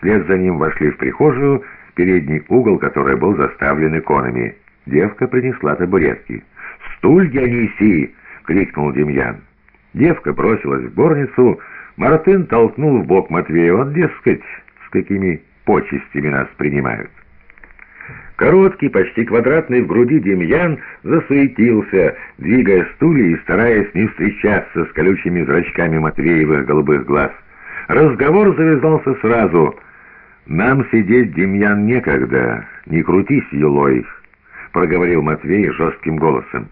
Вслед за ним вошли в прихожую, передний угол которой был заставлен иконами. Девка принесла табуретки. «Стулья неси!» — крикнул Демьян. Девка бросилась в горницу, Мартын толкнул в бок Матвея. Вот, дескать, с какими почестями нас принимают. Короткий, почти квадратный в груди Демьян засуетился, двигая стулья и стараясь не встречаться с колючими зрачками Матвеевых голубых глаз. Разговор завязался сразу. «Нам сидеть, Демьян, некогда. Не крутись, юлой», — проговорил Матвей жестким голосом.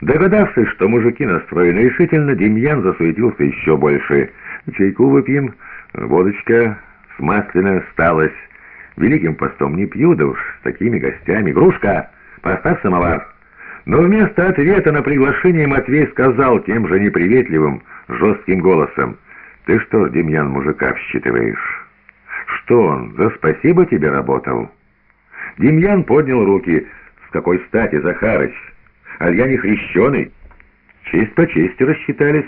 Догадавшись, что мужики настроены решительно, Демьян засуетился еще больше. «Чайку выпьем, водочка с масляной осталась». Великим постом не пью, да уж с такими гостями. Грушка, поставь самовар. Но вместо ответа на приглашение Матвей сказал тем же неприветливым, жестким голосом. «Ты что, Демьян, мужика считываешь? Что он, за спасибо тебе работал?» Демьян поднял руки. «С какой стати, Захарыч? Аль я не хрещеный?» «Честь по чести рассчитались.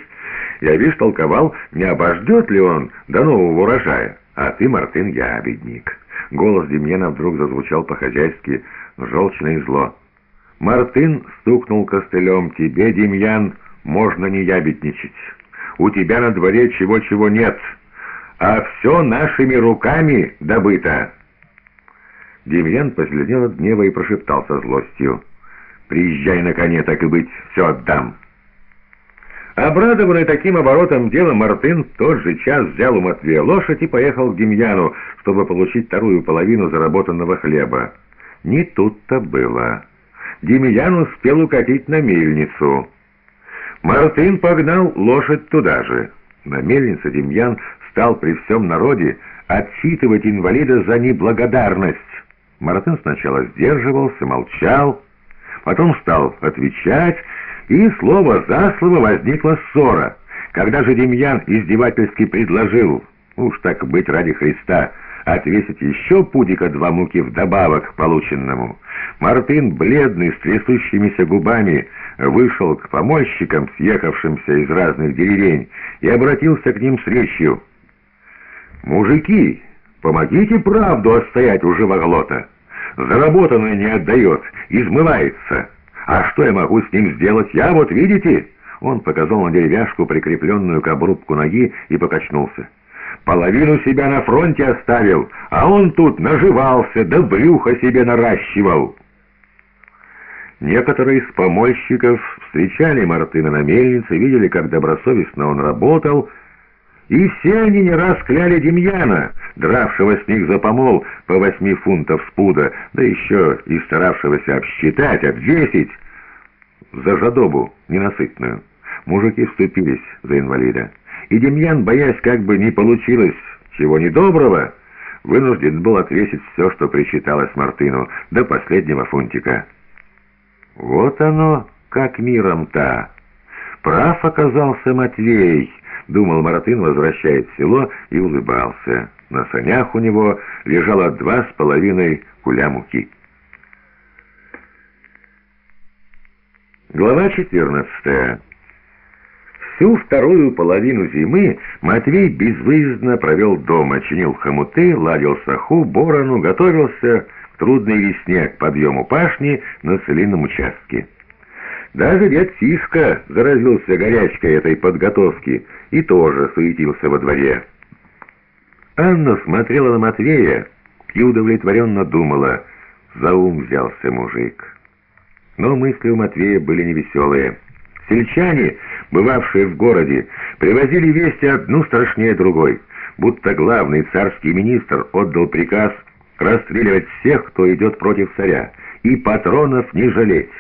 Я, видишь, толковал, не обождет ли он до нового урожая. А ты, Мартын, ябедник». Голос Демьяна вдруг зазвучал по-хозяйски, желчно и зло. Мартын стукнул костылем. «Тебе, Демьян, можно не ябедничать. У тебя на дворе чего-чего нет, а все нашими руками добыто». Демьян позеленел от гнева и прошептал со злостью. «Приезжай на коне, так и быть, все отдам». Обрадованный таким оборотом дела, Мартын тот же час взял у Матвея лошадь и поехал к Демьяну, чтобы получить вторую половину заработанного хлеба. Не тут-то было. Демьян успел укатить на мельницу. Мартын погнал лошадь туда же. На мельнице Демьян стал при всем народе отчитывать инвалида за неблагодарность. Мартын сначала сдерживался, молчал, потом стал отвечать, и слово за слово возникла ссора. Когда же Демьян издевательски предложил, уж так быть ради Христа, отвесить еще пудика два муки вдобавок к полученному, Мартын, бледный, с трясущимися губами, вышел к помощникам, съехавшимся из разных деревень, и обратился к ним с речью. «Мужики, помогите правду отстоять у живоглота! Заработанное не отдает, измывается!» «А что я могу с ним сделать? Я вот, видите?» Он показал на деревяшку, прикрепленную к обрубку ноги, и покачнулся. «Половину себя на фронте оставил, а он тут наживался, да брюхо себе наращивал». Некоторые из помольщиков встречали Мартына на мельнице, видели, как добросовестно он работал, и все они не раз кляли Демьяна, дравшего с них за помол по восьми фунтов с пуда, да еще и старавшегося обсчитать, обвесить за жадобу ненасытную. Мужики вступились за инвалида. И Демьян, боясь, как бы не получилось чего недоброго, вынужден был отвесить все, что причиталось Мартыну, до последнего фунтика. Вот оно, как миром-то. Прав оказался Матвей — думал Маратын, возвращаясь в село, и улыбался. На санях у него лежало два с половиной куля муки. Глава 14 Всю вторую половину зимы Матвей безвыездно провел дома, чинил хомуты, ладил саху, борону, готовился к трудной весне, к подъему пашни на целинном участке. Даже дед Сишка заразился горячкой этой подготовки и тоже суетился во дворе. Анна смотрела на Матвея и удовлетворенно думала, за ум взялся мужик. Но мысли у Матвея были невеселые. Сельчане, бывавшие в городе, привозили вести одну страшнее другой, будто главный царский министр отдал приказ расстреливать всех, кто идет против царя, и патронов не жалеть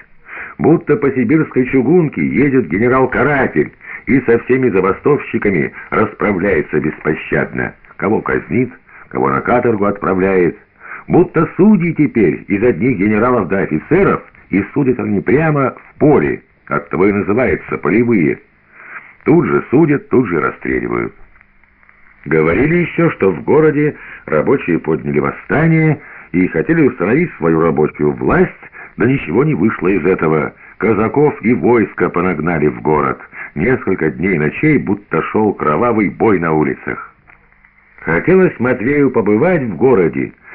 будто по сибирской чугунке едет генерал-каратель и со всеми забастовщиками расправляется беспощадно. Кого казнит, кого на каторгу отправляет. Будто судьи теперь из одних генералов до офицеров, и судят они прямо в поле, как того и называется, полевые. Тут же судят, тут же расстреливают. Говорили еще, что в городе рабочие подняли восстание и хотели установить свою рабочую власть, да ничего не вышло из этого. Казаков и войска понагнали в город. Несколько дней и ночей будто шел кровавый бой на улицах. Хотелось Матвею побывать в городе,